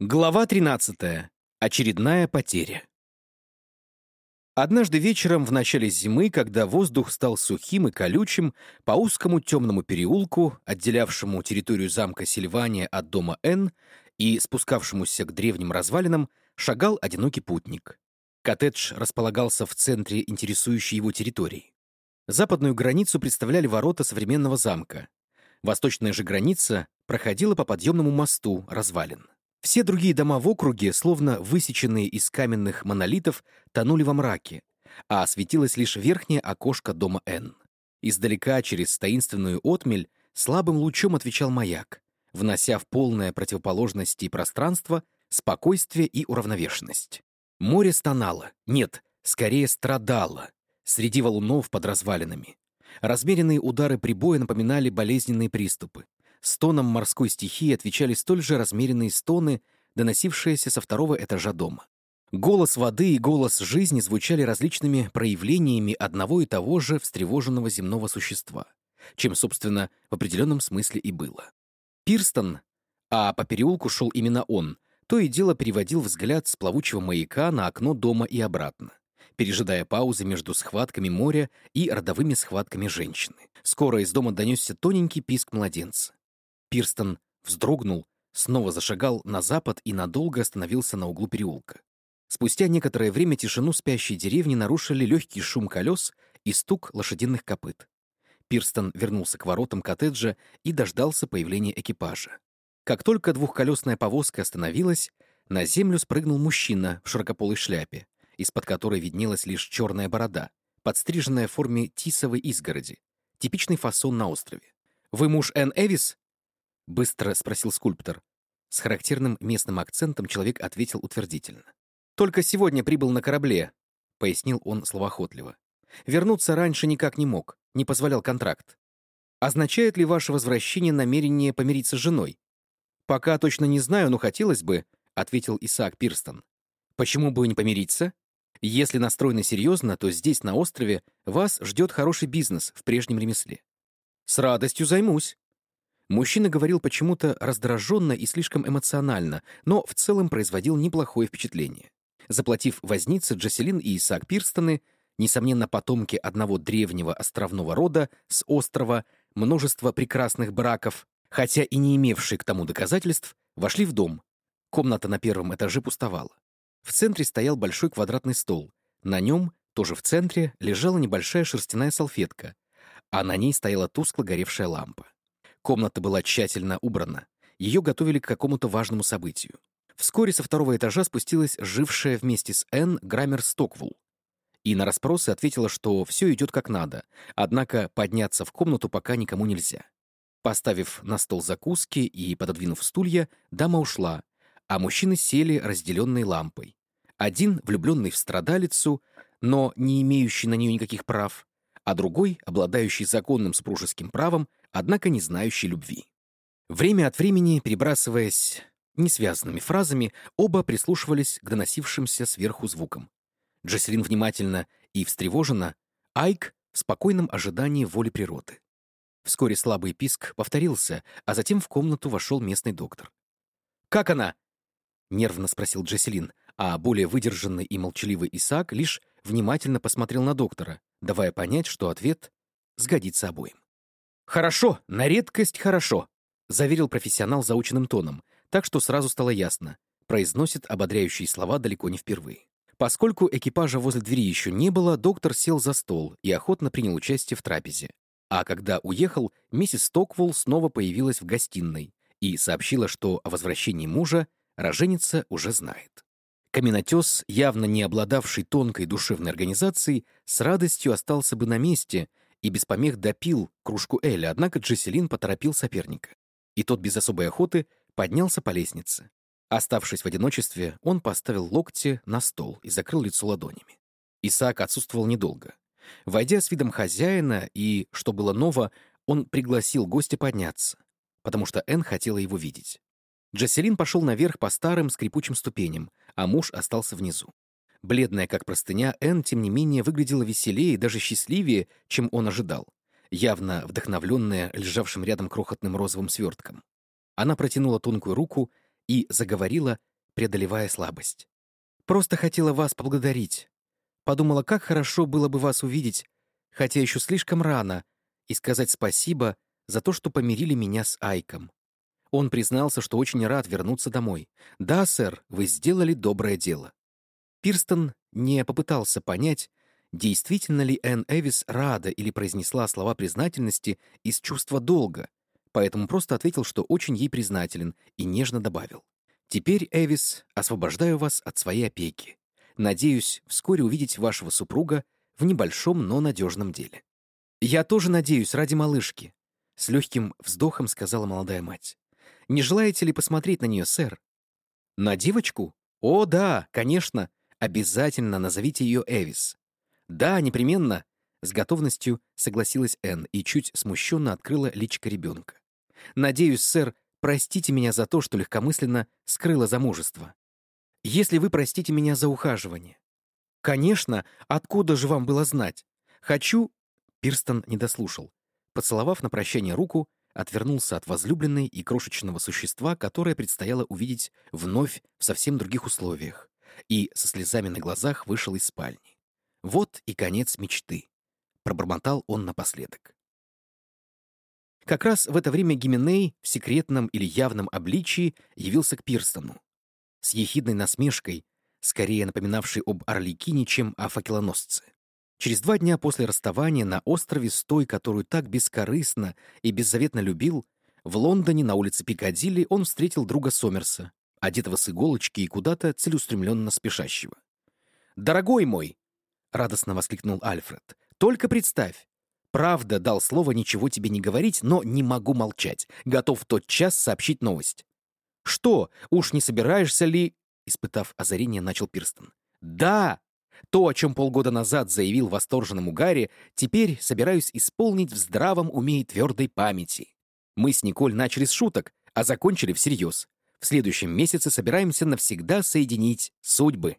Глава 13. Очередная потеря. Однажды вечером в начале зимы, когда воздух стал сухим и колючим, по узкому темному переулку, отделявшему территорию замка Сильвания от дома Н и спускавшемуся к древним развалинам, шагал одинокий путник. Коттедж располагался в центре интересующей его территории. Западную границу представляли ворота современного замка. Восточная же граница проходила по подъемному мосту развалин. Все другие дома в округе, словно высеченные из каменных монолитов, тонули во мраке, а осветилось лишь верхнее окошко дома Н. Издалека, через таинственную отмель, слабым лучом отвечал маяк, внося в полное противоположности пространство спокойствие и уравновешенность. Море стонало, нет, скорее страдало, среди валунов под развалинами. Размеренные удары прибоя напоминали болезненные приступы. Стонам морской стихии отвечали столь же размеренные стоны, доносившиеся со второго этажа дома. Голос воды и голос жизни звучали различными проявлениями одного и того же встревоженного земного существа, чем, собственно, в определенном смысле и было. Пирстон, а по переулку шел именно он, то и дело переводил взгляд с плавучего маяка на окно дома и обратно, пережидая паузы между схватками моря и родовыми схватками женщины. Скоро из дома донесся тоненький писк младенца. Пирстон вздрогнул, снова зашагал на запад и надолго остановился на углу переулка. Спустя некоторое время тишину спящей деревни нарушили легкий шум колес и стук лошадиных копыт. Пирстон вернулся к воротам коттеджа и дождался появления экипажа. Как только двухколесная повозка остановилась, на землю спрыгнул мужчина в широкополой шляпе, из-под которой виднелась лишь черная борода, подстриженная в форме тисовой изгороди, типичный фасон на острове. «Вы муж Энн Эвис?» — быстро спросил скульптор. С характерным местным акцентом человек ответил утвердительно. «Только сегодня прибыл на корабле», — пояснил он словоохотливо. «Вернуться раньше никак не мог, не позволял контракт. Означает ли ваше возвращение намерение помириться с женой?» «Пока точно не знаю, но хотелось бы», — ответил Исаак Пирстон. «Почему бы не помириться? Если настроены серьезно, то здесь, на острове, вас ждет хороший бизнес в прежнем ремесле. С радостью займусь». Мужчина говорил почему-то раздраженно и слишком эмоционально, но в целом производил неплохое впечатление. Заплатив вознице, Джаселин и Исаак Пирстоны, несомненно, потомки одного древнего островного рода с острова, множество прекрасных браков, хотя и не имевшие к тому доказательств, вошли в дом. Комната на первом этаже пустовала. В центре стоял большой квадратный стол. На нем, тоже в центре, лежала небольшая шерстяная салфетка, а на ней стояла тускло горевшая лампа. Комната была тщательно убрана. Ее готовили к какому-то важному событию. Вскоре со второго этажа спустилась жившая вместе с Энн Граммер Стоквул. И на расспросы ответила, что все идет как надо, однако подняться в комнату пока никому нельзя. Поставив на стол закуски и пододвинув стулья, дама ушла, а мужчины сели, разделенные лампой. Один, влюбленный в страдалицу, но не имеющий на нее никаких прав, а другой, обладающий законным супружеским правом, однако не знающий любви. Время от времени, перебрасываясь несвязанными фразами, оба прислушивались к доносившимся сверху звукам. Джеселин внимательно и встревоженно, Айк в спокойном ожидании воли природы. Вскоре слабый писк повторился, а затем в комнату вошел местный доктор. «Как она?» — нервно спросил Джеселин, а более выдержанный и молчаливый Исаак лишь внимательно посмотрел на доктора, давая понять, что ответ сгодится обоим. «Хорошо, на редкость хорошо», — заверил профессионал заученным тоном, так что сразу стало ясно. Произносит ободряющие слова далеко не впервые. Поскольку экипажа возле двери еще не было, доктор сел за стол и охотно принял участие в трапезе. А когда уехал, миссис Стоквелл снова появилась в гостиной и сообщила, что о возвращении мужа роженица уже знает. Каменотес, явно не обладавший тонкой душевной организацией, с радостью остался бы на месте и без помех допил кружку Эля, однако Джеселин поторопил соперника. И тот без особой охоты поднялся по лестнице. Оставшись в одиночестве, он поставил локти на стол и закрыл лицо ладонями. Исаак отсутствовал недолго. Войдя с видом хозяина и, что было ново, он пригласил гостя подняться, потому что Энн хотела его видеть. Джаселин пошел наверх по старым скрипучим ступеням, а муж остался внизу. Бледная, как простыня, Энн, тем не менее, выглядела веселее и даже счастливее, чем он ожидал, явно вдохновленная лежавшим рядом крохотным розовым свертком. Она протянула тонкую руку и заговорила преодолевая слабость. «Просто хотела вас поблагодарить. Подумала, как хорошо было бы вас увидеть, хотя еще слишком рано, и сказать спасибо за то, что помирили меня с Айком. Он признался, что очень рад вернуться домой. «Да, сэр, вы сделали доброе дело». Пирстон не попытался понять, действительно ли Энн Эвис рада или произнесла слова признательности из чувства долга, поэтому просто ответил, что очень ей признателен, и нежно добавил. «Теперь, Эвис, освобождаю вас от своей опеки. Надеюсь вскоре увидеть вашего супруга в небольшом, но надежном деле». «Я тоже надеюсь ради малышки», — с легким вздохом сказала молодая мать. Не желаете ли посмотреть на нее, сэр?» «На девочку? О, да, конечно. Обязательно назовите ее Эвис». «Да, непременно», — с готовностью согласилась Энн и чуть смущенно открыла личко ребенка. «Надеюсь, сэр, простите меня за то, что легкомысленно скрыла замужество. Если вы простите меня за ухаживание». «Конечно, откуда же вам было знать? Хочу...» Пирстон не дослушал. Поцеловав на прощание руку, отвернулся от возлюбленной и крошечного существа, которое предстояло увидеть вновь в совсем других условиях, и со слезами на глазах вышел из спальни. Вот и конец мечты. Пробормотал он напоследок. Как раз в это время Гименей в секретном или явном обличии явился к Пирстону. С ехидной насмешкой, скорее напоминавшей об Орликине, чем о факелоносце. Через два дня после расставания на острове с той, которую так бескорыстно и беззаветно любил, в Лондоне на улице Пикадилли он встретил друга Сомерса, одетого с иголочки и куда-то целеустремленно спешащего. «Дорогой мой!» — радостно воскликнул Альфред. «Только представь! Правда, дал слово ничего тебе не говорить, но не могу молчать. Готов в тот час сообщить новость». «Что, уж не собираешься ли...» Испытав озарение, начал Пирстон. «Да!» То, о чем полгода назад заявил восторженному Гарри, теперь собираюсь исполнить в здравом уме и твердой памяти. Мы с Николь начали с шуток, а закончили всерьез. В следующем месяце собираемся навсегда соединить судьбы.